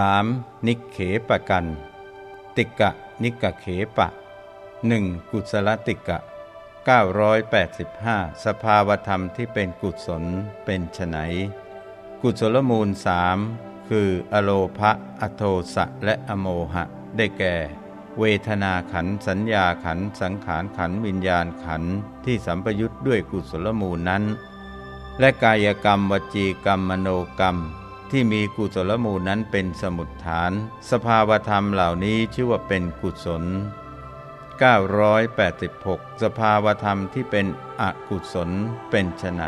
3. นิเขปกัน ติกะนิกะเขปะ 1. กุศลติกะ 985 สภาวธรรมที่เป็นกุศลเป็นไฉนกุศลมูลสามคืออโลภะอโทสะและอโมหะ ได้แก่ เวทนาขันสัญญาขันสังขารขันวิญญาณขันที่สัมปยุทธ์ด้วยกุศลมูลนั้น และกายกรรมวจีกรรมมโนกรรม ที่มีกุศลมูลนั้นเป็นสมุดฐาน สภาวธรรมเหล่านี้ชื่อว่าเป็นกุศล 986 สภาวธรรมที่เป็นอกุศลเป็นไฉน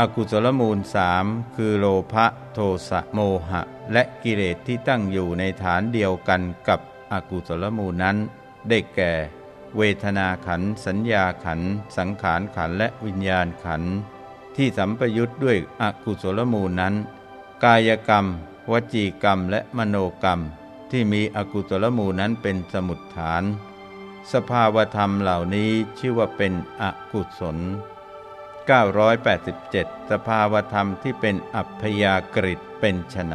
อกุศลมูลสามคือโลภะโทสะโมหะ และกิเลสที่ตั้งอยู่ในฐานเดียวกันกับอกุศลมูลนั้น ได้แก่ เวทนาขัน สัญญาขัน สังขารขันและวิญญาณขัน ที่สัมปยุทธ์ด้วยอกุศลมูลนั้น กายกรรม วจีกรรมและมโนกรรม ที่มีอกุศลมูนั้นเป็นสมุดฐาน สภาวธรรมเหล่านี้ชื่อว่าเป็นอกุศล 987 สภาวธรรมที่เป็นอัพยากฤิตเป็นไฉน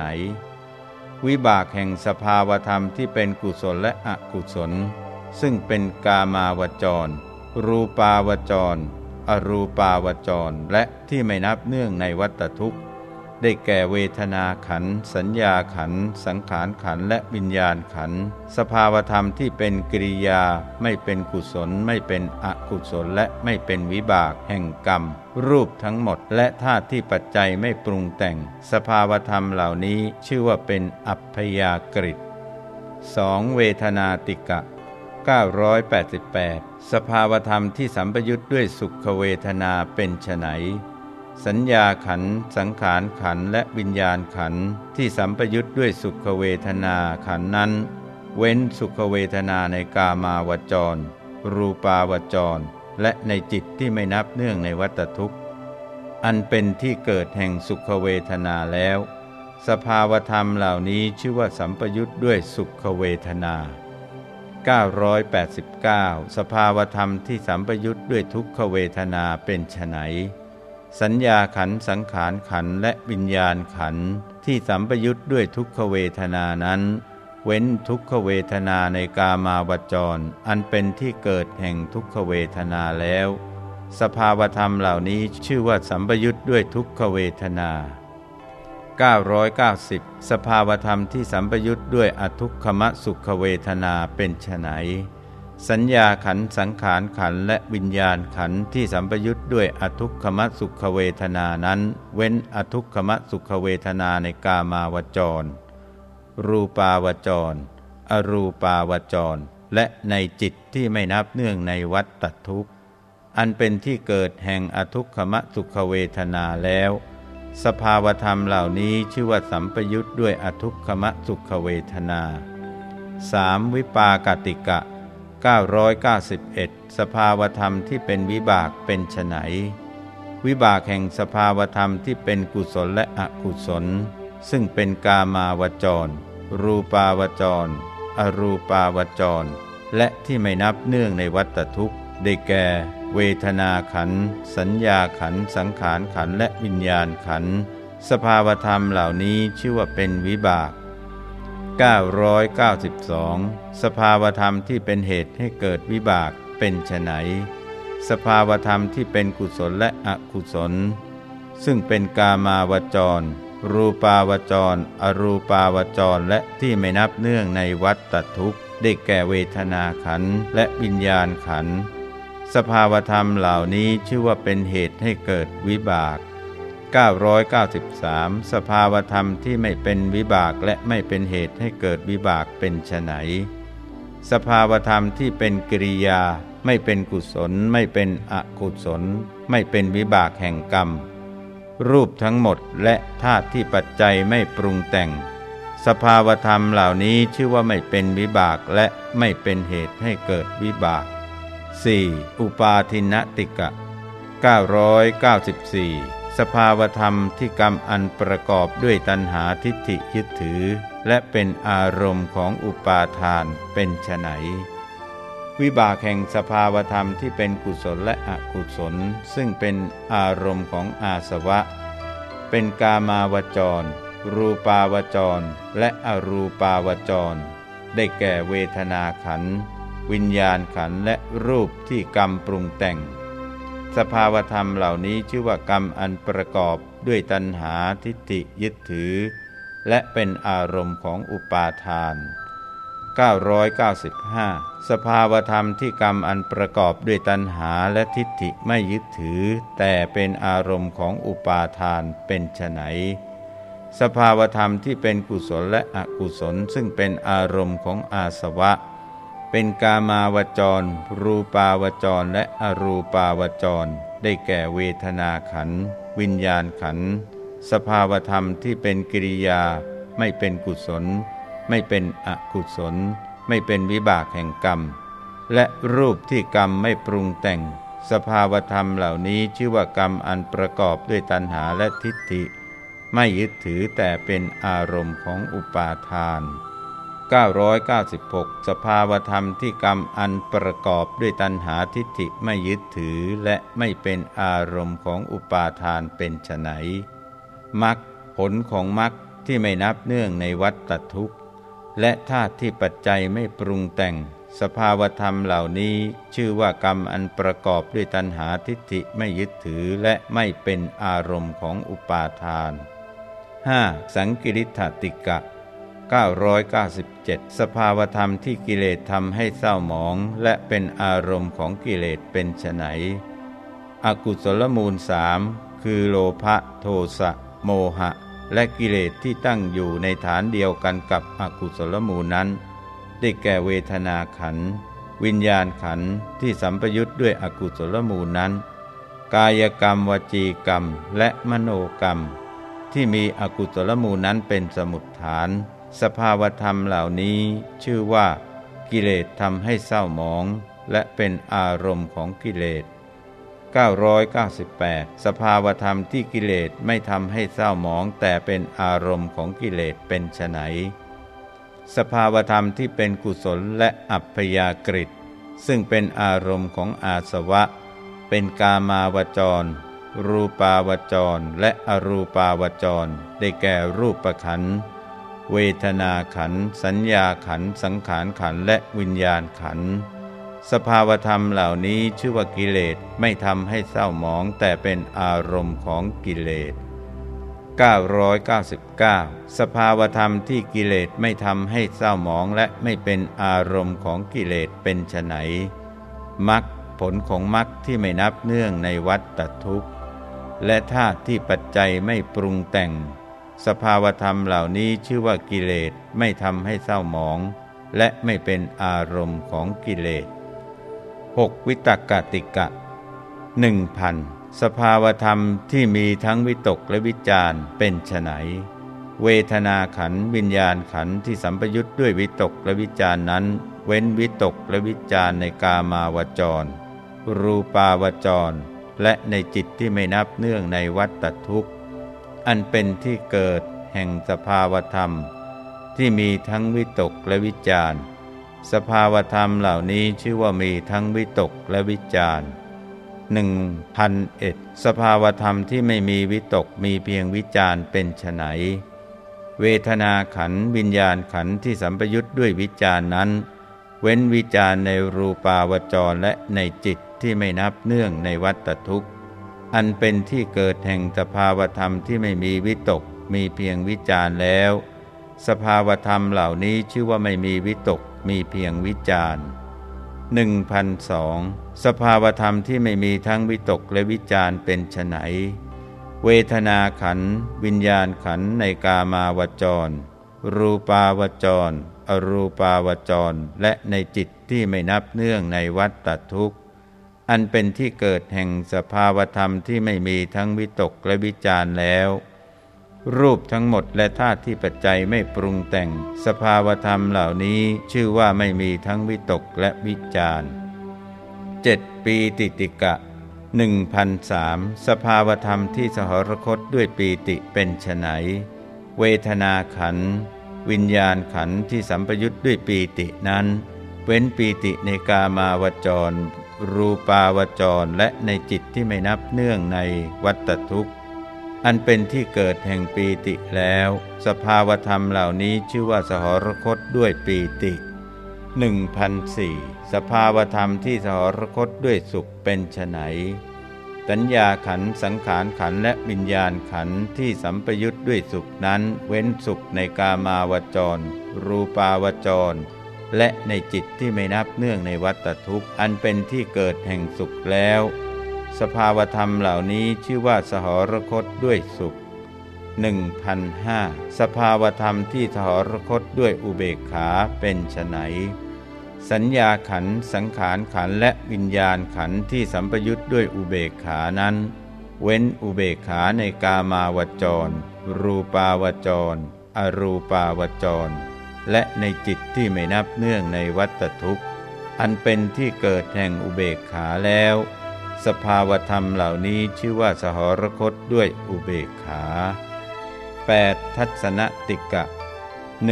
วิบากแห่งสภาวธรรมที่เป็นกุศลและอกุศล ซึ่งเป็นกามาวจร รูปาวจร อรูปาวจร และที่ไม่นับเนื่องในวัตทุกข์ ได้แก่เวทนาขัน สัญญาขัน สังขารขันและวิญญาณขัน สภาวธรรมที่เป็นกิริยาไม่เป็นกุศล ไม่เป็นอกุศลและไม่เป็นวิบากแห่งกรรม รูปทั้งหมดและธาตุที่ปัจจัยไม่ปรุงแต่ง สภาวธรรมเหล่านี้ชื่อว่าเป็นอัพยากฤิสองเวทนาติกะ 988 สภาวธรรมที่สัมปยุทธ์ด้วยสุขเวทนาเป็นไฉน สัญญาขัน สังขารขันและวิญญาณขันที่สัมปยุทธ์ด้วยสุขเวทนาขันนั้น เว้นสุขเวทนาในกามาวจร รูปาวจร และในจิตที่ไม่นับเนื่องในวัตทุกข์ อันเป็นที่เกิดแห่งสุขเวทนาแล้ว สภาวธรรมเหล่านี้ชื่อว่าสัมปยุทธ์ด้วยสุขเวทนา 989 สภาวธรรมที่สัมปยุทธ์ด้วยทุกขเวทนาเป็นไฉน สัญญาขันสังขารขันและวิญญาณขันที่สัมปยุทธ์ด้วยทุกขเวทนานั้น เว้นทุกขเวทนาในกามาวจร อันเป็นที่เกิดแห่งทุกขเวทนาแล้ว สภาวธรรมเหล่านี้ชื่อว่าสัมปยุทธ์ด้วยทุกขเวทนา 990 สภาวธรรมที่สัมปยุทธ์ด้วยอทุกขมสุขเวทนาเป็นไฉน สัญญาขันสังขารขันและวิญญาณขันที่สัมปยุทธ์ด้วยอทุกขมสุขเวทนานั้น เว้นอทุกขมสุขเวทนาในกามาวจร รูปาวจร อรูปาวจร และในจิตที่ไม่นับเนื่องในวัฏตทุกข์ อันเป็นที่เกิดแห่งอทุกขมสุขเวทนาแล้ว สภาวธรรมเหล่านี้ชื่อว่าสัมปยุทธ์ด้วยอทุกขมสุขเวทนา 3. วิปากติกะ 991 สภาวธรรมที่เป็นวิบากเป็นไฉนวิบากแห่งสภาวธรรมที่เป็นกุศลและอกุศล ซึ่งเป็นกามาวจร รูปาวจร อรูปาวจร และที่ไม่นับเนื่องในวัตทุกข์ ได้แก่ เวทนาขัน สัญญาขัน สังขารขันและวิญญาณขัน สภาวธรรมเหล่านี้ชื่อว่าเป็นวิบาก 992 สภาวธรรมที่เป็นเหตุให้เกิดวิบากเป็นไฉนสภาวธรรมที่เป็นกุศลและอกุศล ซึ่งเป็นกามาวจร รูปาวจร อรูปาวจรและที่ไม่นับเนื่องในวัฏตทุกข์ได้แก่เวทนาขันและวิญญาณขันสภาวธรรมเหล่านี้ชื่อว่าเป็นเหตุให้เกิดวิบาก 993 สภาวธรรมที่ไม่เป็นวิบากและไม่เป็นเหตุให้เกิดวิบากเป็นไฉนสภาวธรรมที่เป็นกิริยา ไม่เป็นกุศล ไม่เป็นอกุศล ไม่เป็นวิบากแห่งกรรม รูปทั้งหมดและธาตุที่ปัจจัยไม่ปรุงแต่ง สภาวธรรมเหล่านี้ชื่อว่าไม่เป็นวิบากและไม่เป็นเหตุให้เกิดวิบาก 4. อุปาทินติกะ994 สภาวธรรมที่กรรมอันประกอบด้วยตัณหาทิฏฐิยึดถือ และเป็นอารมณ์ของอุปาทานเป็นไฉนวิบากแห่งสภาวธรรมที่เป็นกุศลและอกุศล ซึ่งเป็นอารมณ์ของอาสวะ เป็นกามาวจร รูปาวจร และอรูปาวจร ได้แก่เวทนาขัน วิญญาณขันและรูปที่กรรมปรุงแต่ง สภาวธรรมเหล่านี้ชื่อว่ากรรมอันประกอบด้วยตัณหาทิฏฐิยึดถือ และเป็นอารมณ์ของอุปาทาน 995 สภาวธรรมที่กรรมอันประกอบด้วยตัณหาและทิฏฐิไม่ยึดถือ แต่เป็นอารมณ์ของอุปาทานเป็นไฉนสภาวธรรมที่เป็นกุศลและอกุศลซึ่งเป็นอารมณ์ของอาสวะ เป็นกามาวจร รูปาวจรและอรูปาวจร ได้แก่เวทนาขัน วิญญาณขัน สภาวธรรมที่เป็นกิริยา ไม่เป็นกุศล ไม่เป็นอกุศล ไม่เป็นวิบากแห่งกรรม และรูปที่กรรมไม่ปรุงแต่ง สภาวธรรมเหล่านี้ชื่อว่ากรรมอันประกอบด้วยตัณหาและทิฏฐิ ไม่ยึดถือแต่เป็นอารมณ์ของอุปาทาน 996 สภาวธรรมที่กรรมอันประกอบด้วยตัณหาทิฏฐิไม่ยึดถือและไม่เป็นอารมณ์ของอุปาทานเป็นไฉนมักผลของมักที่ไม่นับเนื่องในวัฏฏทุกข์ และธาตุที่ปัจจัยไม่ปรุงแต่ง สภาวธรรมเหล่านี้ชื่อว่ากรรมอันประกอบด้วยตัณหาทิฏฐิไม่ยึดถือและไม่เป็นอารมณ์ของอุปาทาน 5. สังกิริธติกะ 997 สภาวธรรมที่กิเลสทำให้เศร้าหมอง และเป็นอารมณ์ของกิเลสเป็นไฉนอกุศลมูลสามคือโลภะโทสะโมหะ และกิเลสที่ตั้งอยู่ในฐานเดียวกันกับอกุศลมูลนั้น ได้แก่เวทนาขัน วิญญาณขันที่สัมปยุทธ์ด้วยอกุศลมูลนั้น กายกรรมวจีกรรมและมโนกรรม ที่มีอกุศลมูลนั้นเป็นสมุดฐาน สภาวธรรมเหล่านี้ชื่อว่า กิเลสทำให้เศร้าหมอง และเป็นอารมณ์ของกิเลส 998 สภาวธรรมที่กิเลสไม่ทำให้เศร้าหมองแต่เป็นอารมณ์ของกิเลสเป็นไฉนสภาวธรรมที่เป็นกุศลและอัพยากฤิซึ่งเป็นอารมณ์ของอาสวะ เป็นกามาวจร รูปาวจร และอรูปาวจร ได้แก่รูปขัน เวทนาขัน สัญญาขัน สังขารขันและวิญญาณขัน สภาวธรรมเหล่านี้ชื่อว่ากิเลสไม่ทำให้เศร้าหมองแต่เป็นอารมณ์ของกิเลส 999 สภาวธรรมที่กิเลสไม่ทำให้เศร้าหมองและไม่เป็นอารมณ์ของกิเลสเป็นไฉนมักผลของมักที่ไม่นับเนื่องในวัฏฏทุกข์ และธาตุที่ปัจจัยไม่ปรุงแต่ง สภาวธรรมเหล่านี้ชื่อว่ากิเลสไม่ทำให้เศร้าหมอง และไม่เป็นอารมณ์ของกิเลส 6. วิตกติกะหนึ่งพันสภาวธรรมที่มีทั้งวิตกและวิจารเป็นไฉนเวทนาขันวิญญาณขันที่สัมปยุทธ์ด้วยวิตกและวิจารนั้น เว้นวิตกและวิจารในกามาวจร รูปาวจร และในจิตที่ไม่นับเนื่องในวัฏทุกข์ อันเป็นที่เกิดแห่งสภาวธรรม ที่มีทั้งวิตกและวิจารสภาวธรรมเหล่านี้ชื่อว่ามีทั้งวิตกและวิจารหนึ่งพันเอ็ดสภาวธรรมที่ไม่มีวิตกมีเพียงวิจารเป็นไฉนเวทนาขันวิญญาณขันที่สัมปยุทธ์ด้วยวิจารนั้น เว้นวิจารในรูปาวจรและในจิตที่ไม่นับเนื่องในวัฏทุกข์ อันเป็นที่เกิดแห่งสภาวธรรมที่ไม่มีวิตก มีเพียงวิจารแล้ว สภาวธรรมเหล่านี้ชื่อว่าไม่มีวิตก มีเพียงวิจารหนึ่งพันสองสภาวธรรมที่ไม่มีทั้งวิตกและวิจารเป็นไฉนเวทนาขัน วิญญาณขันในกามาวจร รูปาวจร อรูปาวจร และในจิตที่ไม่นับเนื่องในวัฏทุกข์ อันเป็นที่เกิดแห่งสภาวธรรมที่ไม่มีทั้งวิตกและวิจารแล้ว รูปทั้งหมดและธาตุที่ปัจจัยไม่ปรุงแต่ง สภาวธรรมเหล่านี้ชื่อว่าไม่มีทั้งวิตกและวิจารเจ็ดปีติติกะหนึ่งพันสามสภาวธรรมที่สหรคตด้วยปีติเป็นไฉนเวทนาขัน วิญญาณขันที่สัมปยุทธ์ด้วยปีตินั้น เว้นปีติในกามาวจร รูปาวจรและในจิตที่ไม่นับเนื่องในวัตทุกข์ อันเป็นที่เกิดแห่งปีติแล้ว สภาวธรรมเหล่านี้ชื่อว่าสหรคตด้วยปีติ1004สภาวธรรมที่สหรคตด้วยสุขเป็นไฉนสัญญาขันสังขารขันและวิญญาณขันที่สัมปยุทธ์ด้วยสุขนั้น เว้นสุขในกามาวจร รูปาวจร และในจิตที่ไม่นับเนื่องในวัตทุกข์ อันเป็นที่เกิดแห่งสุขแล้ว สภาวธรรมเหล่านี้ชื่อว่าสหรคตด้วยสุข 1005 สภาวธรรมที่สหรคตด้วยอุเบกขาเป็นไฉนสัญญาขันสังขารขันและวิญญาณขันที่สัมปยุทธ์ด้วยอุเบกขานั้น เว้นอุเบกขาในกามาวจร รูปาวจร อรูปาวจร และในจิตที่ไม่นับเนื่องในวัตทุกข์ อันเป็นที่เกิดแห่งอุเบกขาแล้ว สภาวธรรมเหล่านี้ชื่อว่าสหรคตด้วยอุเบกขา 8. ทัศนติกะ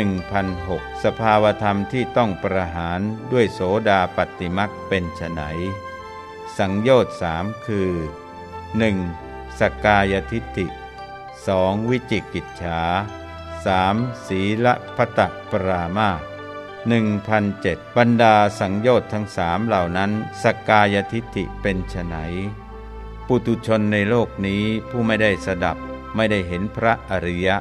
1006 สภาวธรรมที่ต้องประหารด้วยโสดาปฏิมักเป็นไฉนสังโยชน์สามคือ 1. สกกายทิฏฐิ 2. วิจิกิจฉา 3. ศีลพัตปรามาหนึ่งพันเจ็ดบรรดาสังโยชน์ทั้งสามเหล่านั้นสกกายทิฏฐิเป็นไฉนปุตุชนในโลกนี้ผู้ไม่ได้สดับไม่ได้เห็นพระอริยะ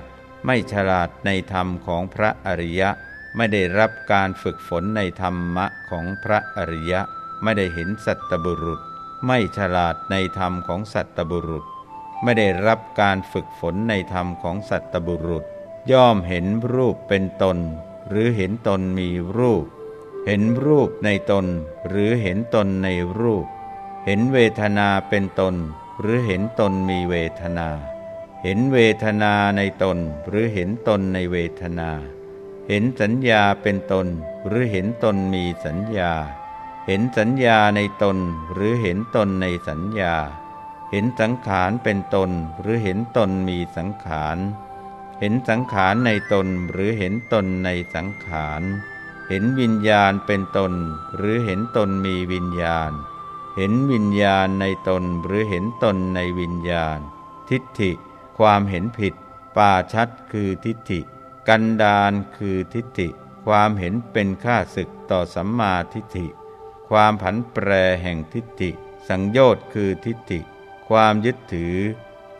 ไม่ฉลาดในธรรมของพระอริยะ ไม่ได้รับการฝึกฝนในธรรมะของพระอริยะ ไม่ได้เห็นสัตบุรุษ ไม่ฉลาดในธรรมของสัตบุรุษ ไม่ได้รับการฝึกฝนในธรรมของสัตบุรุษ ย่อมเห็นรูปเป็นตน หรือเห็นตนมีรูป เห็นรูปในตน หรือเห็นตนในรูป เห็นเวทนาเป็นตน หรือเห็นตนมีเวทนา เห็นเวทนาในตน หรือเห็นตนในเวทนา เห็นสัญญาเป็นตน หรือเห็นตนมีสัญญา เห็นสัญญาในตน หรือเห็นตนในสัญญา เห็นสังขารเป็นตน หรือเห็นตนมีสังขาร เห็นสังขารในตนหรือเห็นตนในสังขาร เห็นวิญญาณเป็นตน หรือเห็นตนมีวิญญาณ เห็นวิญญาณในตนหรือเห็นตนในวิญญาณ ทิฏฐิ ความเห็นผิด ป่าชัดคือทิฏฐิ กันดานคือทิฏฐิ ความเห็นเป็นค่าศึกต่อสัมมาทิฏฐิ ความผันแปรแห่งทิฏฐิ สังโยชน์คือทิฏฐิ ความยึดถือ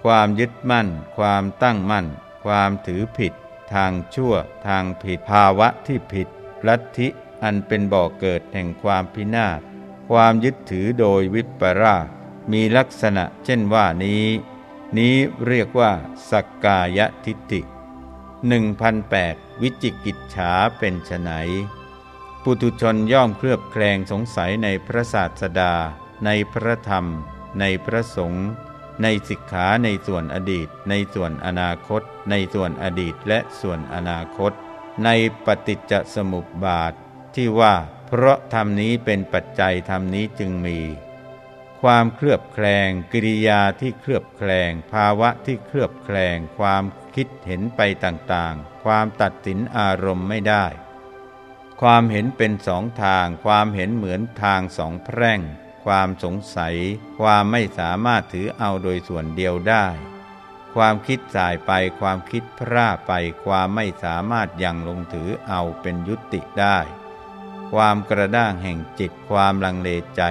ความยึดมั่น ความตั้งมั่น ความถือผิด ทางชั่วทางผิดภาวะที่ผิด ลัทธิอันเป็นบ่อกเกิดแห่งความพินาศความยึดถือโดยวิปรามีลักษณะเช่นว่านี้ นี้เรียกว่า สักกายทิฏฐิ1008 วิจิกิจฉาเป็นไฉนปุถุชนย่อมเคลือบแคลงสงสัยในพระศาสดา ในพระธรรม ในพระสงฆ์ ในสิกขาในส่วนอดีต ในส่วนอนาคต ในส่วนอดีตและส่วนอนาคต ในปฏิจจสมุปบาท ที่ว่า เพราะธรรมนี้เป็นปัจจัยธรรมนี้จึงมี ความเคลือบแคลง กิริยาที่เคลือบแคลง ภาวะที่เคลือบแคลง ความคิดเห็นไปต่างๆ ความตัดสินอารมณ์ไม่ได้ ความเห็นเป็นสองทาง ความเห็นเหมือนทางสองแพร่ง ความสงสัย ความไม่สามารถถือเอาโดยส่วนเดียวได้ ความคิดสายไปความคิดพร่าไป ความไม่สามารถยังลงถือเอาเป็นยุติได้ ความกระด้างแห่งจิตความลังเลใจ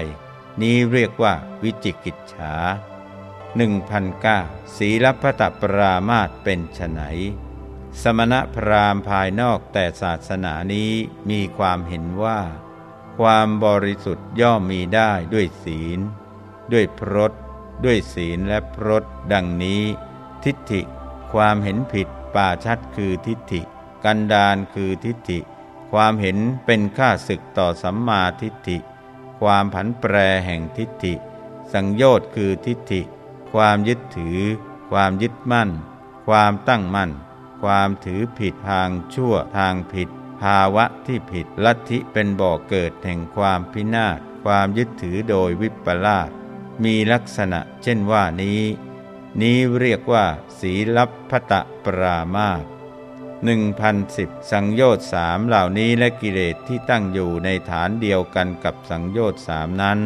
นี้เรียกว่าวิจิกิจฉา1009ศีลพัตปรามาตเป็นไฉนสมณพราหมณ์ภายนอกแต่ศาสนานี้มีความเห็นว่า ความบริสุทธิ์ย่อมมีได้ด้วยศีล ด้วยพรตด้วยศีลและพรตดังนี้ ทิฏฐิ ความเห็นผิดป่าชัดคือทิฏฐิ กันดานคือทิฏฐิ ความเห็นเป็นค่าศึกต่อสัมมาทิฏฐิ ความผันแปรแห่งทิฏฐิ สังโยชน์คือทิฏฐิ ความยึดถือ ความยึดมั่น ความตั้งมั่น ความถือผิดทางชั่วทางผิด ภาวะที่ผิดลัทธิเป็นบ่อกเกิดแห่งความพินาศความยึดถือโดยวิปลาสมีลักษณะเช่นว่านี้ นี้เรียกว่า ศีลับพตะปรามาส1010 สังโยชน์สามเหล่านี้และกิเลสที่ตั้งอยู่ในฐานเดียวกันกับสังโยชน์สามนั้น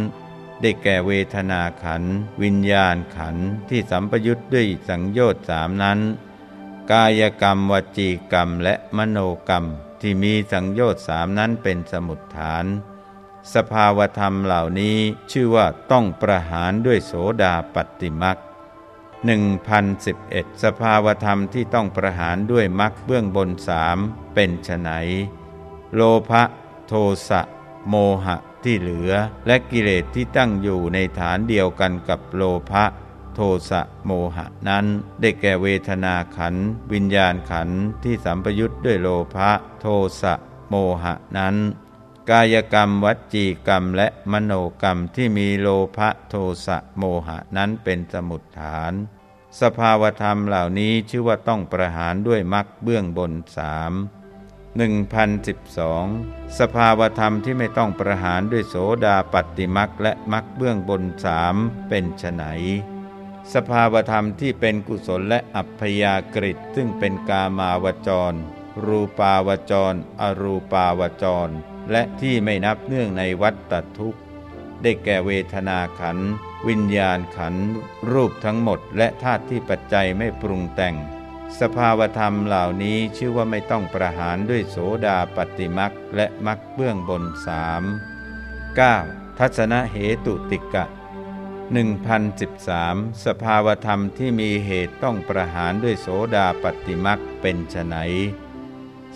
ได้แก่เวทนาขัน วิญญาณขันที่สัมปยุทธ์ด้วยสังโยชน์สามนั้น กายกรรมวจีกรรมและมโนกรรม ที่มีสังโยชน์สามนั้นเป็นสมุดฐาน สภาวธรรมเหล่านี้ชื่อว่าต้องประหารด้วยโสดาปฏิมัก1011 สภาวธรรมที่ต้องประหารด้วยมักเบื้องบนสามเป็นไฉนโลภะโทสะโมหะที่เหลือ และกิเลสที่ตั้งอยู่ในฐานเดียวกันกับโลภะ โทสะโมหะนั้น ได้แก่เวทนาขัน วิญญาณขันที่สัมปยุทธ์ด้วยโลภะโทสะโมหะนั้น กายกรรมวัจีกรรมและมโนกรรมที่มีโลภะโทสะโมหะนั้นเป็นสมุดฐาน สภาวธรรมเหล่านี้ชื่อว่าต้องประหารด้วยมรรคเบื้องบนสาม1012 สภาวธรรมที่ไม่ต้องประหารด้วยโสดาปัตติมักและมักเบื้องบนสามเป็นไฉน สภาวธรรมที่เป็นกุศลและอัพยากฤิซึ่งเป็นกามาวจร รูปาวจร อรูปาวจร และที่ไม่นับเนื่องในวัฏตทุกข์ ได้แก่เวทนาขัน วิญญาณขัน รูปทั้งหมด และธาตุที่ปัจจัยไม่ปรุงแต่ง สภาวธรรมเหล่านี้ชื่อว่าไม่ต้องประหารด้วยโสดาปฏิมักและมักเบื้องบนสาม 9. ทัศนเหตุติกะ 1013 สภาวธรรมที่มีเหตุต้องประหารด้วยโสดาปฏิมักเป็นไฉน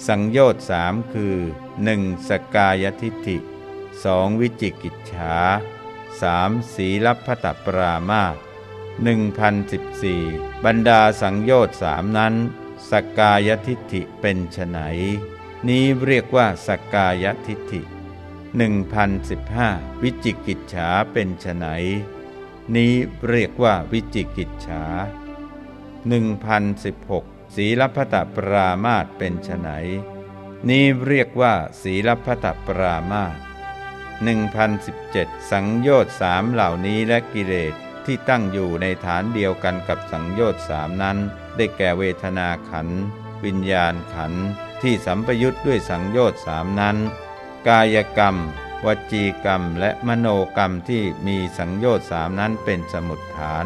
สังโยชน์สามคือ 1. สกายทิฏฐิ 2. วิจิกิจฉา 3. สีลัพพตปรามา1014 บรรดาสังโยชน์สามนั้น สกายทิฏฐิเป็นไฉนนี้เรียกว่าสกกายทิฏฐิ1015 วิจิกิจฉาเป็นไฉน นี้เรียกว่าวิจิกิจฉา1016ศีลพัตปรามาตเป็นไฉนนี้เรียกว่า ศีลพัตปรามาต1017 สังโยชน์สามเหล่านี้และกิเลสที่ตั้งอยู่ในฐานเดียวกันกับสังโยชน์สามนั้น ได้แก่เวทนาขัน วิญญาณขัน ที่สัมปยุทธ์ด้วยสังโยชน์สามนั้น กายกรรม วจีกรรมและมโนกรรมที่มีสังโยชน์สามนั้นเป็นสมุดฐาน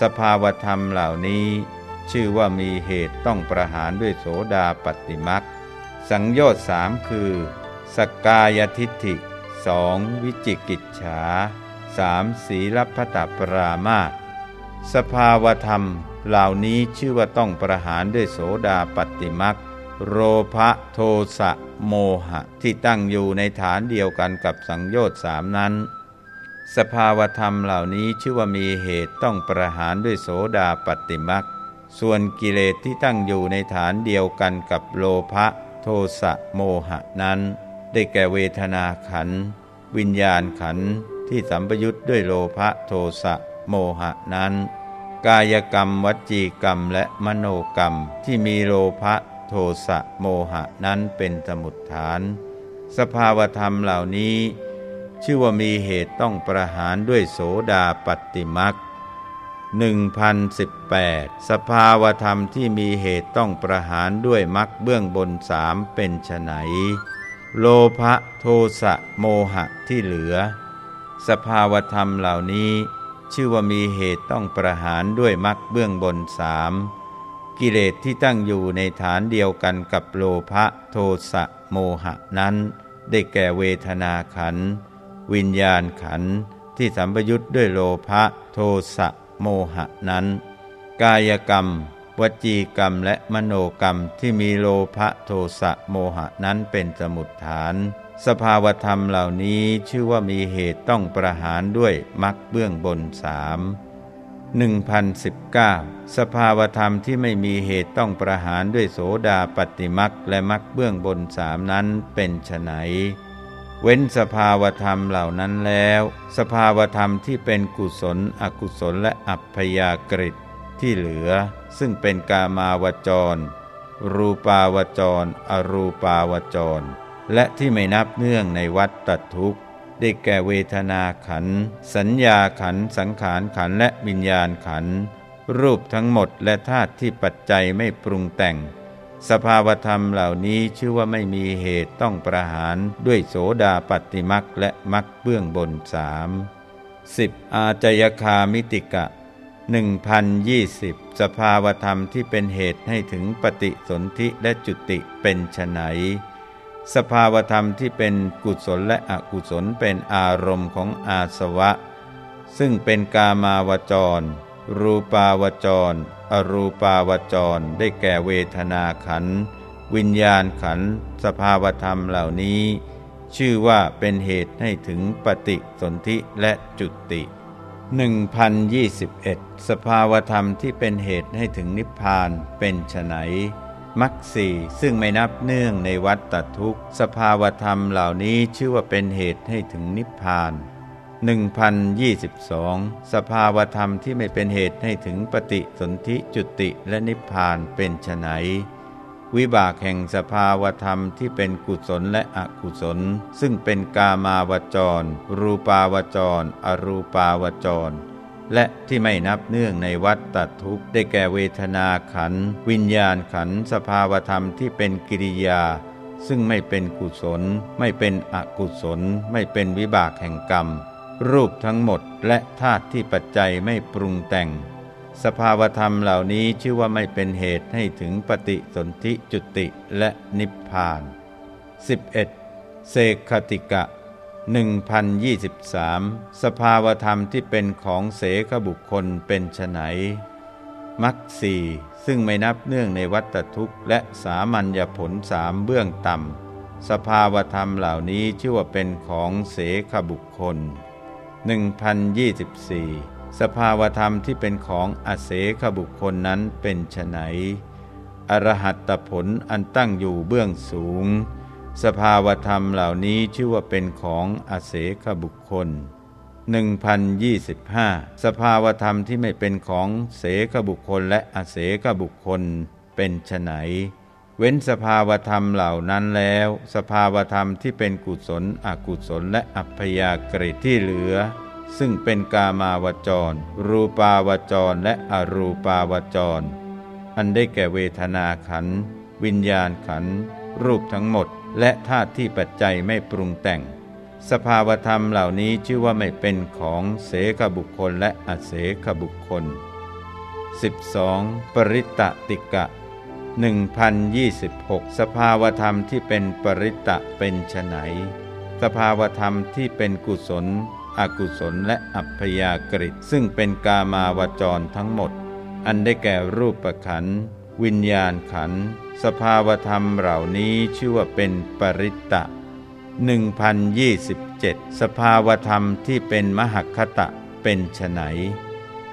สภาวธรรมเหล่านี้ ชื่อว่ามีเหตุต้องประหารด้วยโสดาปฏิมักสังโยชน์สามคือ สกายทิฏฐิสองวิจิกิจฉาสามสีลพัตปรามาตสภาวธรรมเหล่านี้ชื่อว่าต้องประหารด้วยโสดาปฏิมักโรภโทสะ โมหะที่ตั้งอยู่ในฐานเดียวกันกับสังโยชน์สามนั้น สภาวธรรมเหล่านี้ชื่อว่ามีเหตุต้องประหารด้วยโสดาปฏิมักส่วนกิเลสที่ตั้งอยู่ในฐานเดียวกันกับโลภะโทสะโมหะนั้น ได้แก่เวทนาขัน วิญญาณขันที่สัมปยุทธ์ด้วยโลภะโทสะโมหะนั้น กายกรรมวจีกรรมและมโนกรรมที่มีโลภะ โทสะโมหะนั้นเป็นสมุดฐาน สภาวธรรมเหล่านี้ ชื่อว่ามีเหตุต้องประหารด้วยโสดาปฏิมัก1018 สภาวธรรมที่มีเหตุต้องประหารด้วยมักเบื้องบนสามเป็นไฉนโลภะโทสะโมหะที่เหลือ สภาวธรรมเหล่านี้ ชื่อว่ามีเหตุต้องประหารด้วยมรรคเบื้องบนสาม กิเลสที่ตั้งอยู่ในฐานเดียวกันกับโลภะโทสะโมหะนั้น ได้แก่เวทนาขัน วิญญาณขันที่สัมปยุทธ์ด้วยโลภะโทสะโมหะนั้น กายกรรม วจีกรรมและมโนกรรมที่มีโลภะโทสะโมหะนั้นเป็นสมุดฐาน สภาวธรรมเหล่านี้ชื่อว่ามีเหตุต้องประหารด้วยมรรคเบื้องบนสาม 1019 สภาวธรรมที่ไม่มีเหตุต้องประหารด้วยโสดาปฏิมักและมักเบื้องบนสามนั้นเป็นไฉนเว้นสภาวธรรมเหล่านั้นแล้ว สภาวธรรมที่เป็นกุศล อกุศลและอัพยากฤิที่เหลือ ซึ่งเป็นกามาวจร รูปาวจร อรูปาวจร และที่ไม่นับเนื่องในวัฏตทุกข์ ได้แก่เวทนาขัน สัญญาขัน สังขารขันและวิญญาณขัน รูปทั้งหมดและธาตุที่ปัจจัยไม่ปรุงแต่ง สภาวธรรมเหล่านี้ชื่อว่าไม่มีเหตุต้องประหารด้วยโสดาปฏิมักและมักเบื้องบนสาม 10. อาจยคามิติกะ1020 สภาวธรรมที่เป็นเหตุให้ถึงปฏิสนธิและจุติเป็นไฉน สภาวธรรมที่เป็นกุศลและอกุศลเป็นอารมณ์ของอาสวะ ซึ่งเป็นกามาวจร รูปาวจร อรูปาวจร ได้แก่เวทนาขัน วิญญาณขัน สภาวธรรมเหล่านี้ ชื่อว่าเป็นเหตุให้ถึงปฏิสนธิและจุติ1021 สภาวธรรมที่เป็นเหตุให้ถึงนิพพานเป็นไฉน มักสี่ซึ่งไม่นับเนื่องในวัฏตทุกสภาวธรรมเหล่านี้ชื่อว่าเป็นเหตุให้ถึงนิพพาน1022 สภาวธรรมที่ไม่เป็นเหตุให้ถึงปฏิสนธิจุติและนิพพานเป็นไฉนวิบากแห่งสภาวธรรมที่เป็นกุศลและอกุศล ซึ่งเป็นกามาวจร รูปาวจร อรูปาวจร และที่ไม่นับเนื่องในวัฏตทุกข์ได้แก่เวทนาขัน วิญญาณขันสภาวธรรมที่เป็นกิริยา ซึ่งไม่เป็นกุศล ไม่เป็นอกุศล ไม่เป็นวิบากแห่งกรรม รูปทั้งหมดและธาตุที่ปัจจัยไม่ปรุงแต่ง สภาวธรรมเหล่านี้ชื่อว่าไม่เป็นเหตุให้ถึงปฏิสนธิจุติและนิพพาน 11. เสกขติกะ 1023 สภาวธรรมที่เป็นของเสขบุคคลเป็นไฉนมักสี่ซึ่งไม่นับเนื่องในวัตทุกข์ และสามัญญผลสามเบื้องต่ำ สภาวธรรมเหล่านี้ชื่อว่าเป็นของเสขบุคคล 1024 สภาวธรรมที่เป็นของอเสขบุคคลนั้นเป็นไฉนอรหัตผลอันตั้งอยู่เบื้องสูง สภาวธรรมเหล่านี้ชื่อว่าเป็นของอเสขบุคคล 1025 สภาวธรรมที่ไม่เป็นของเสขบุคคลและอเสขบุคคลเป็นไฉนเว้นสภาวธรรมเหล่านั้นแล้ว สภาวธรรมที่เป็นกุศล อกุศลและอัพยากฤิที่เหลือ ซึ่งเป็นกามาวจร รูปาวจรและอรูปาวจร อันได้แก่เวทนาขัน วิญญาณขัน รูปทั้งหมด และธาตุที่ปัจจัยไม่ปรุงแต่ง สภาวธรรมเหล่านี้ชื่อว่าไม่เป็นของเสกบุคคลและอเสกบุคคล 12. ปริตติกะ 1026 สภาวธรรมที่เป็นปริตตะเป็นไฉนสภาวธรรมที่เป็นกุศล อกุศลและอัพยากฤิซึ่งเป็นกามาวจรทั้งหมด อันได้แก่รูปขันวิญญาณขัน สภาวธรรมเหล่านี้ชื่อว่าเป็นปริตตะ1027 สภาวธรรมที่เป็นมหคตะเป็นไฉน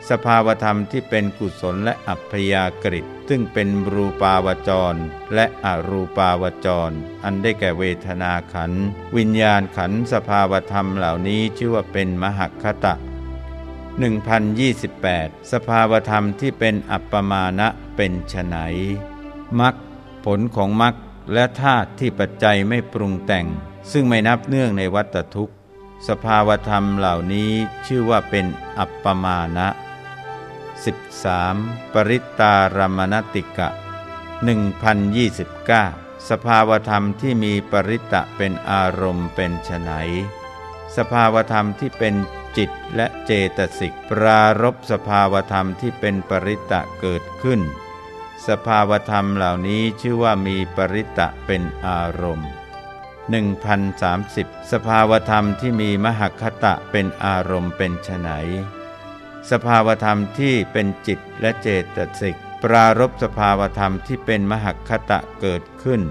สภาวธรรมที่เป็นกุศลและอัพยากฤิซึ่งเป็นรูปาวจร และอรูปาวจร อันได้แก่เวทนาขัน วิญญาณขันสภาวธรรมเหล่านี้ชื่อว่าเป็นมหคตะ1028 สภาวธรรมที่เป็นอัปปมาณะเป็นไฉนมัก ลของมักและธาตุที่ปัจจัยไม่ปรุงแต่ง ซึ่งไม่นับเนื่องในวัตทุกข์ สภาวธรรมเหล่านี้ชื่อว่าเป็นอัปปมาณะ 13. ปริตารมณติกะ 1029 สภาวธรรมที่มีปริตะเป็นอารมณ์เป็นไฉนสภาวธรรมที่เป็นจิตและเจตสิก ปรารบสภาวธรรมที่เป็นปริตะเกิดขึ้น สภาวธรรมเหล่านี้ชื่อว่ามีปริตะเป็นอารมณ์1030 สภาวธรรมที่มีมหคตะเป็นอารมณ์เป็นไฉนสภาวธรรมที่เป็นจิตและเจตสิก ปรารบสภาวธรรมที่เป็นมหคตะเกิดขึ้น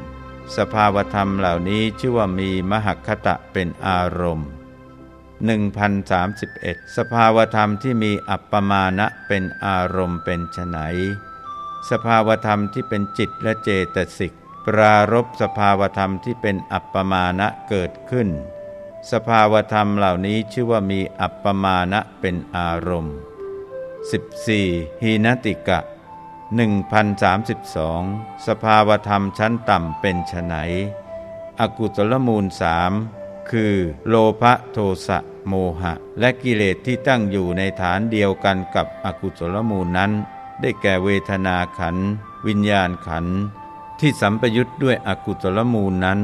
สภาวธรรมเหล่านี้ชื่อว่ามีมหคตะเป็นอารมณ์1031 สภาวธรรมที่มีอัปปมาณะเป็นอารมณ์เป็นไฉน สภาวธรรมที่เป็นจิตและเจตสิก ปรารบสภาวธรรมที่เป็นอัปปมาณะเกิดขึ้น สภาวธรรมเหล่านี้ชื่อว่ามีอัปปมาณะเป็นอารมณ์ 14. หีนติกะ 1032 สภาวธรรมชั้นต่ำเป็นไฉนอกุตลมูลสามคือโลภะโทสะโมหะ และกิเลสที่ตั้งอยู่ในฐานเดียวกันกับอกุศลมูลนั้น ได้แก่เวทนาขัน วิญญาณขัน ที่สัมปยุทธ์ด้วยอกุศลมูลนั้น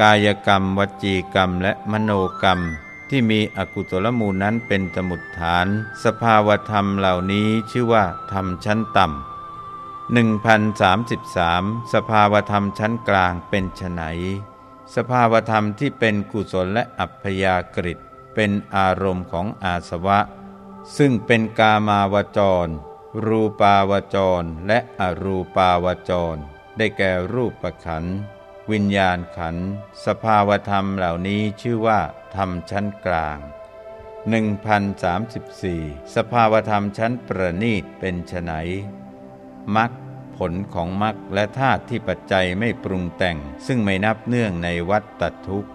กายกรรม วจีกรรม และมโนกรรม ที่มีอกุศลมูลนั้นเป็นสมุดฐาน สภาวธรรมเหล่านี้ชื่อว่าธรรมชั้นต่ำ1033 สภาวธรรมชั้นกลางเป็นไฉนสภาวธรรมที่เป็นกุศลและอัพยากฤิเป็นอารมณ์ของอาสวะ ซึ่งเป็นกามาวจร รูปาวจรและอรูปาวจร ได้แก่รูปประขัน วิญญาณขัน สภาวธรรมเหล่านี้ชื่อว่า ธรรมชั้นกลาง1034 สภาวธรรมชั้นประณีตเป็นไฉนมักผลของมรรคและธาตุที่ปัจจัยไม่ปรุงแต่ง ซึ่งไม่นับเนื่องในวัฏตทุกข์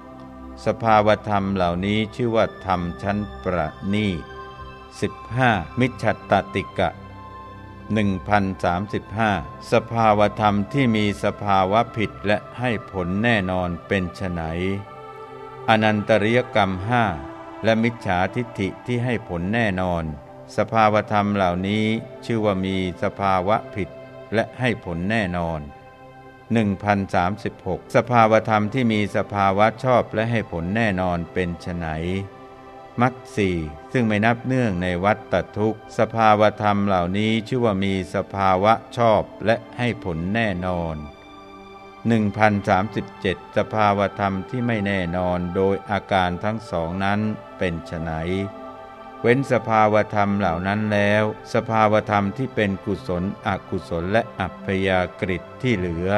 สภาวธรรมเหล่านี้ชื่อว่าธรรมชั้นประณีต 15. มิจฉตติกะ 1035 สภาวธรรมที่มีสภาวะผิดและให้ผลแน่นอนเป็นไฉนอนันตริยกรรมห้าและมิจฉาทิฏฐิที่ให้ผลแน่นอน สภาวธรรมเหล่านี้ชื่อว่ามีสภาวะผิดและให้ผลแน่นอน 1036 สภาวธรรมที่มีสภาวะชอบและให้ผลแน่นอนเป็นไฉน มักสี่ซึ่งไม่นับเนื่องในวัฏตทุกข์ สภาวธรรมเหล่านี้ชื่อว่ามีสภาวะชอบและให้ผลแน่นอน 1037 สภาวธรรมที่ไม่แน่นอนโดยอาการทั้งสองนั้นเป็นไฉนเว้นสภาวธรรมเหล่านั้นแล้ว สภาวธรรมที่เป็นกุศลอกุศลและอัพยากฤิที่เหลือ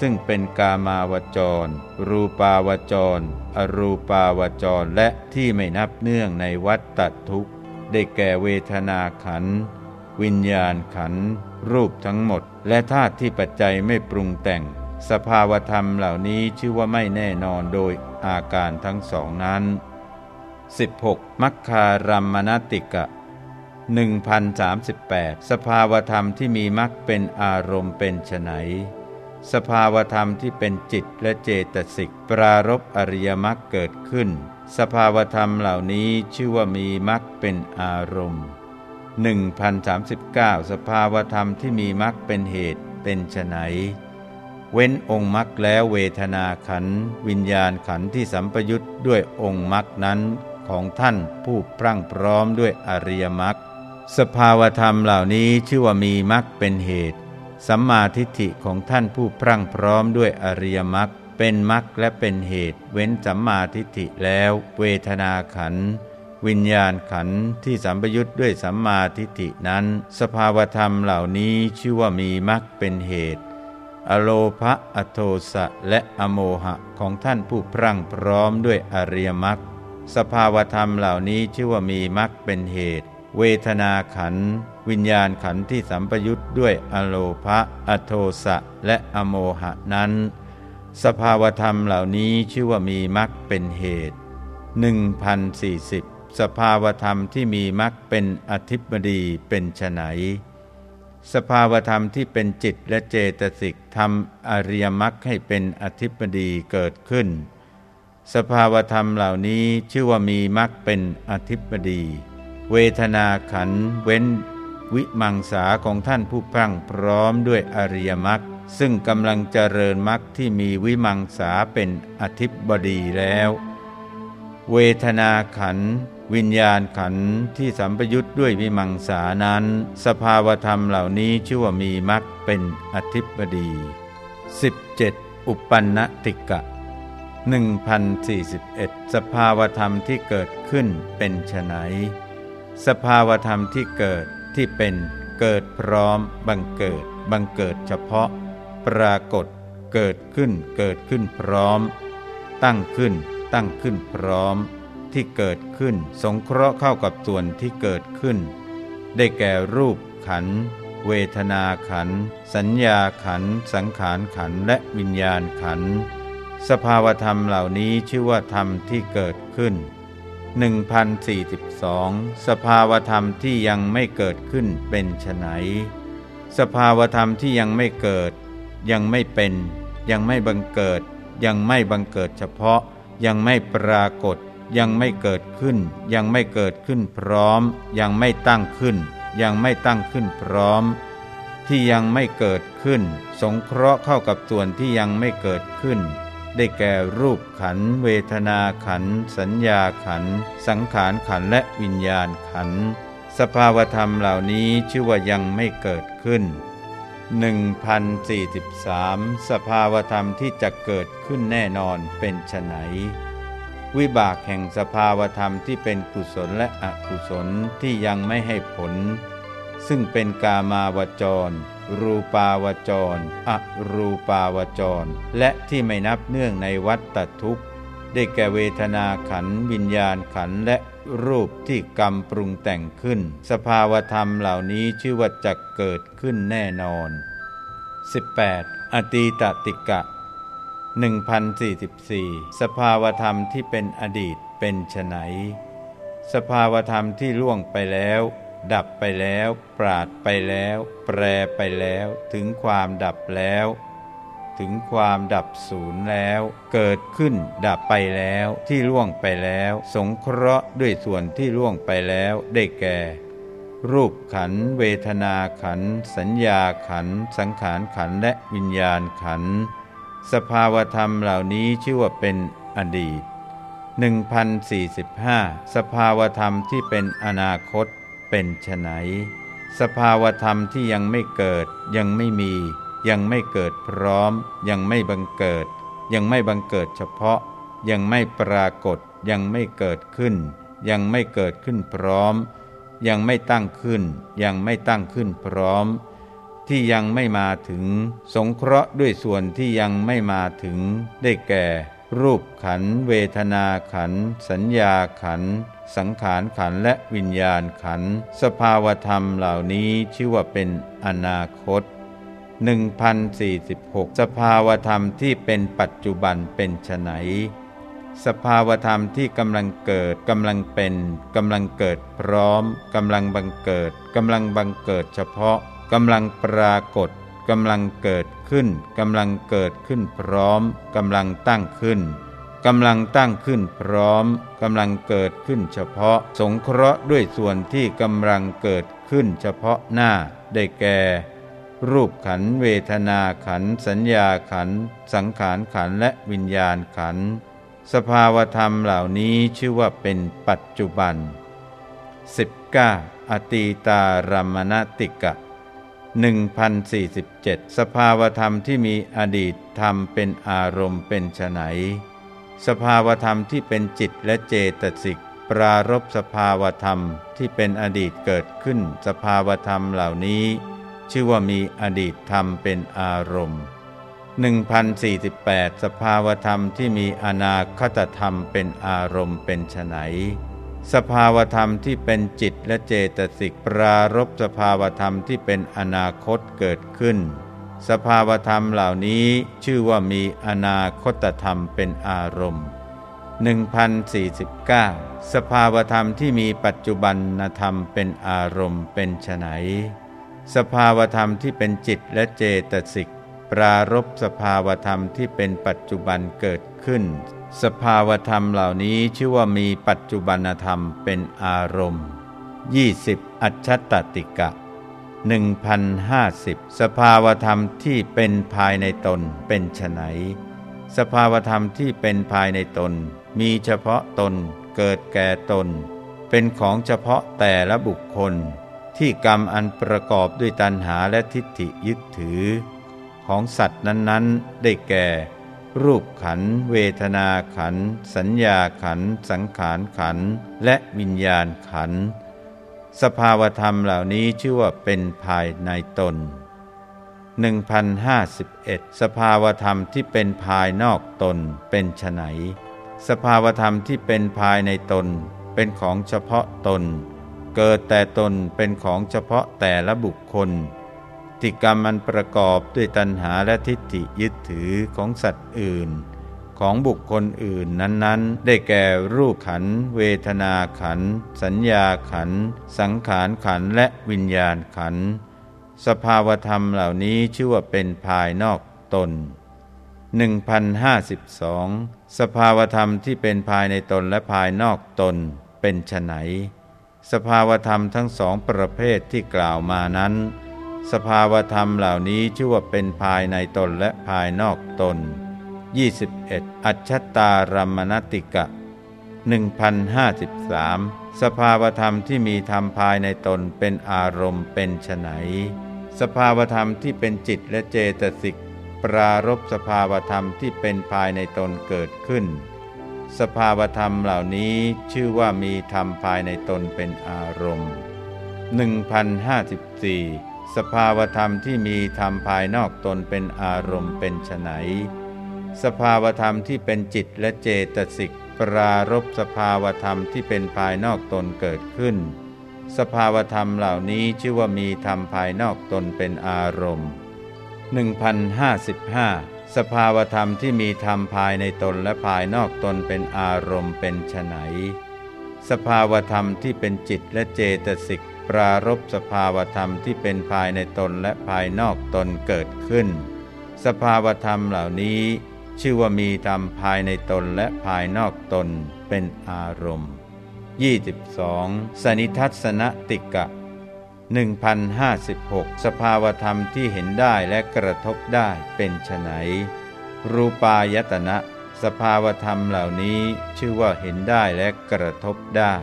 ซึ่งเป็นกามาวจร รูปาวจร อรูปาวจร และที่ไม่นับเนื่องในวัฏตทุกข์ได้แก่เวทนาขัน วิญญาณขัน รูปทั้งหมด และธาตุที่ปัจจัยไม่ปรุงแต่ง สภาวธรรมเหล่านี้ชื่อว่าไม่แน่นอนโดยอาการทั้งสองนั้น 16 มัคคารัมมณติกะ1038 สภาวธรรมที่มีมัคเป็นอารมณ์เป็นไฉน สภาวธรรมที่เป็นจิตและเจตสิกปรารบอริยมรรคเกิดขึ้น สภาวธรรมเหล่านี้ชื่อว่ามีมรรคเป็นอารมณ์1039 สภาวธรรมที่มีมรรคเป็นเหตุเป็นไฉนเว้นองค์มรรคแล้วเวทนาขันวิญญาณขันที่สัมปยุทธ์ด้วยองค์มรรคนั้นของท่านผู้พรั่งพร้อมด้วยอริยมรรคสภาวธรรมเหล่านี้ชื่อว่ามีมรรคเป็นเหตุ สัมมาทิฏฐิของท่านผู้พรั่งพร้อมด้วยอริยมรรคเป็นมรรคและเป็นเหตุ เว้นสัมมาทิฏฐิแล้ว เวทนาขัน วิญญาณขันที่สัมปยุทธ์ด้วยสัมมาทิฏฐินั้น สภาวธรรมเหล่านี้ชื่อว่ามีมรรคเป็นเหตุ อโลภะอโทสะและอโมหะของท่านผู้พรั่งพร้อมด้วยอริยมรรคสภาวธรรมเหล่านี้ชื่อว่ามีมรรคเป็นเหตุ เวทนาขัน วิญญาณขันที่สัมปยุทธ์ด้วยอโลภะอโทสะและอโมหะนั้น สภาวธรรมเหล่านี้ชื่อว่ามีมรรคเป็นเหตุ 1040 สภาวธรรมที่มีมรรคเป็นอธิบดีเป็นไฉนสภาวธรรมที่เป็นจิตและเจตสิกทำอริยมรรคให้เป็นอธิบดีเกิดขึ้น สภาวธรรมเหล่านี้ชื่อว่ามีมรรคเป็นอธิปดี เวทนาขันเว้น วิมังสาของท่านผู้พรั่งพร้อมด้วยอริยมรรคซึ่งกำลังเจริญมรรคที่มีวิมังสาเป็นอธิบดีแล้ว เวทนาขัน วิญญาณขันที่สัมปยุทธ์ด้วยวิมังสานั้น สภาวธรรมเหล่านี้ชื่อว่ามีมรรคเป็นอธิบดี 17. อุปันนติกะ1041 สภาวธรรมที่เกิดขึ้นเป็นไฉน สภาวธรรมที่เกิดที่เป็นเกิดพร้อม บังเกิด บังเกิดเฉพาะ ปรากฏ เกิดขึ้นเกิดขึ้นพร้อม ตั้งขึ้น ตั้งขึ้นพร้อม ที่เกิดขึ้น สงเคราะห์เข้ากับส่วนที่เกิดขึ้น ได้แก่รูปขัน เวทนาขัน สัญญาขัน สังขารขันและวิญญาณขัน สภาวธรรมเหล่านี้ชื่อว่าธรรมที่เกิดขึ้น 1042 สภาวธรรมที่ยังไม่เกิดขึ้นเป็นไฉนสภาวธรรมที่ยังไม่เกิด ยังไม่เป็น ยังไม่บังเกิด ยังไม่บังเกิดเฉพาะ ยังไม่ปรากฏ ยังไม่เกิดขึ้น ยังไม่เกิดขึ้นพร้อม ยังไม่ตั้งขึ้น ยังไม่ตั้งขึ้นพร้อม ที่ยังไม่เกิดขึ้น สงเคราะห์เข้ากับส่วนที่ยังไม่เกิดขึ้น ได้แก่รูปขัน เวทนาขัน สัญญาขัน สังขารขันและวิญญาณขัน สภาวธรรมเหล่านี้ชื่อว่ายังไม่เกิดขึ้น 1043 สภาวธรรมที่จะเกิดขึ้นแน่นอนเป็นไฉนวิบากแห่งสภาวธรรมที่เป็นกุศลและอกุศลที่ยังไม่ให้ผล ซึ่งเป็นกามาวจร รูปาวจร อรูปาวจร และที่ไม่นับเนื่องในวัฏตทุกข์ ได้แก่เวทนาขันวิญญาณขันและรูปที่กรรมปรุงแต่งขึ้น สภาวธรรมเหล่านี้ชื่อว่าจะเกิดขึ้นแน่นอน 18. อตีตติกะ 1044 สภาวธรรมที่เป็นอดีตเป็นไฉนสภาวธรรมที่ล่วงไปแล้ว ดับไปแล้ว ปราดไปแล้ว แปรไปแล้ว ถึงความดับแล้ว ถึงความดับศูนย์แล้ว เกิดขึ้น ดับไปแล้วที่ล่วงไปแล้ว สงเคราะห์ด้วยส่วนที่ล่วงไปแล้วได้แก่ รูปขัน เวทนาขัน สัญญาขัน สังขารขันและวิญญาณขัน สภาวธรรมเหล่านี้ชื่อว่าเป็นอดีต1045 สภาวธรรมที่เป็นอนาคต เป็นไฉนสภาวธรรมที่ยังไม่เกิด ยังไม่มี ยังไม่เกิดพร้อม ยังไม่บังเกิด ยังไม่บังเกิดเฉพาะ ยังไม่ปรากฏ ยังไม่เกิดขึ้น ยังไม่เกิดขึ้นพร้อม ยังไม่ตั้งขึ้น ยังไม่ตั้งขึ้นพร้อม ที่ยังไม่มาถึง สงเคราะห์ด้วยส่วนที่ยังไม่มาถึงได้แก่ รูปขัน เวทนาขัน สัญญาขัน สังขารขันและวิญญาณขัน สภาวธรรมเหล่านี้ชื่อว่าเป็นอนาคต 1046 สภาวธรรมที่เป็นปัจจุบันเป็นไฉนสภาวธรรมที่กำลังเกิดกำลังเป็นกำลังเกิดพร้อมกำลังบังเกิดกำลังบังเกิดเฉพาะกำลังปรากฏ กำลังเกิดขึ้นกำลังเกิดขึ้นพร้อมกำลังตั้งขึ้นกำลังตั้งขึ้นพร้อมกำลังเกิดขึ้นเฉพาะ สงเคราะห์ด้วยส่วนที่กำลังเกิดขึ้นเฉพาะหน้าได้แก่ รูปขันเวทนาขันสัญญาขันสังขารขันและวิญญาณขัน สภาวธรรมเหล่านี้ชื่อว่าเป็นปัจจุบัน 19. อตีตารมณติกะ 1047 สภาวธรรมที่มีอดีตธรรมเป็นอารมณ์เป็นไนสภาวธรรมที่เป็นจิตและเจตสิก ปรารบสภาวธรรมที่เป็นอดีตเกิดขึ้น สภาวธรรมเหล่านี้ ชื่อว่ามีอดีตธรรมเป็นอารมณ์ 1048 สภาวธรรมที่มีอนาคตธรรมเป็นอารมณ์เป็นไน สภาวธรรมที่เป็นจิตและเจตสิกปรารบสภาวธรรมที่เป็นอนาคตเกิดขึ้น สภาวธรรมเหล่านี้ชื่อว่ามีอนาคตธรรมเป็นอารมณ์ 1049 สภาวธรรมที่มีปัจจุบันธรรมเป็นอารมณ์เป็นไฉนสภาวธรรมที่เป็นจิตและเจตสิกปรารบสภาวธรรมที่เป็นปัจจุบันเกิดขึ้น สภาวธรรมเหล่านี้ชื่อว่ามีปัจจุบันธรรมเป็นอารมณ์ 20. อัจฉตติกะ 1050 สภาวธรรมที่เป็นภายในตนเป็นไฉนสภาวธรรมที่เป็นภายในตน มีเฉพาะตนเกิดแก่ตน เป็นของเฉพาะแต่ละบุคคล ที่กรรมอันประกอบด้วยตัณหาและทิฏฐิยึดถือ ของสัตว์นั้นๆ ได้แก่ รูปขัน เวทนาขัน สัญญาขัน สังขารขัน และวิญญาณขัน สภาวธรรมเหล่านี้ชื่อว่าเป็นภายในตน 1051 สภาวธรรมที่เป็นภายนอกตนเป็นไฉนสภาวธรรมที่เป็นภายในตน เป็นของเฉพาะตน เกิดแต่ตนเป็นของเฉพาะแต่ละบุคคล ติกรรมมันประกอบด้วยตัณหาและทิฏฐิยึดถือของสัตว์อื่น ของบุคคลอื่นนั้นๆ ได้แก่รูปขัน เวทนาขัน สัญญาขัน สังขารขันและวิญญาณขัน สภาวธรรมเหล่านี้ชื่อว่าเป็นภายนอกตน1052 สภาวธรรมที่เป็นภายในตนและภายนอกตนเป็นไฉนสภาวธรรมทั้งสองประเภทที่กล่าวมานั้น สภาวธรรมเหล่านี้ชื่อว่าเป็นภายในตนและภายนอกตน 21. อัจฉตารมณติกะ 1053 สภาวธรรมที่มีธรรมภายในตนเป็นอารมณ์เป็นไฉนสภาวธรรมที่เป็นจิตและเจตสิก ปรารบสภาวธรรมที่เป็นภายในตนเกิดขึ้น สภาวธรรมเหล่านี้ชื่อว่ามีธรรมภายในตนเป็นอารมณ์ 1054 สภาวธรรมที่มีธรรมภายนอกตนเป็นอารมณ์เป็นไฉนสภาวธรรมที่เป็นจิตและเจตสิกปรารบสภาวธรรมที่เป็นภายนอกตนเกิดขึ้น สภาวธรรมเหล่านี้ชื่อว่ามีธรรมภายนอกตนเป็นอารมณ์ 1055 สภาวธรรมที่มีธรรมภายในตนและภายนอกตนเป็นอารมณ์เป็นไฉนสภาวธรรมที่เป็นจิตและเจตสิก ปรารบสภาวธรรมที่เป็นภายในตนและภายนอกตนเกิดขึ้น สภาวธรรมเหล่านี้ ชื่อว่ามีธรรมภายในตนและภายนอกตนเป็นอารมณ์ 22. สนิทัศนติกะ 1056 สภาวธรรมที่เห็นได้และกระทบได้เป็นไฉนรูปายตนะ สภาวธรรมเหล่านี้ชื่อว่าเห็นได้และกระทบได้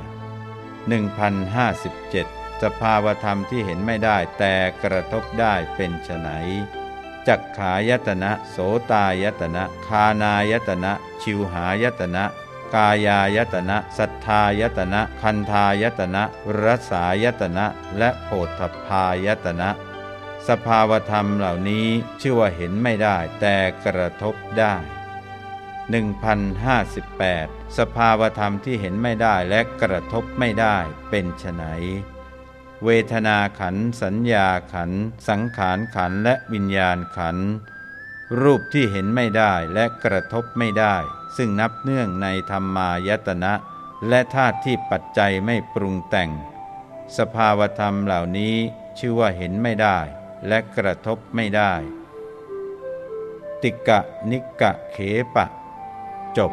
1057 สภาวธรรมที่เห็นไม่ได้แต่กระทบได้เป็นไฉนจักขายตนะ โสตายตนะ คานายตนะ ชิวหายตนะ กายายตนะ สัทธายตนะ คันธายตนะรสายตนะ และโพธพายตนะ สภาวธรรมเหล่านี้ชื่อว่าเห็นไม่ได้แต่กระทบได้1058 สภาวธรรมที่เห็นไม่ได้และกระทบไม่ได้เป็นไฉน เวทนาขัน สัญญาขัน สังขารขันและวิญญาณขัน รูปที่เห็นไม่ได้และกระทบไม่ได้ ซึ่งนับเนื่องในธรรมายตนะ และธาตุที่ปัจจัยไม่ปรุงแต่ง สภาวธรรมเหล่านี้ชื่อว่าเห็นไม่ได้ และกระทบไม่ได้ ติกะนิกะเขปะ จบ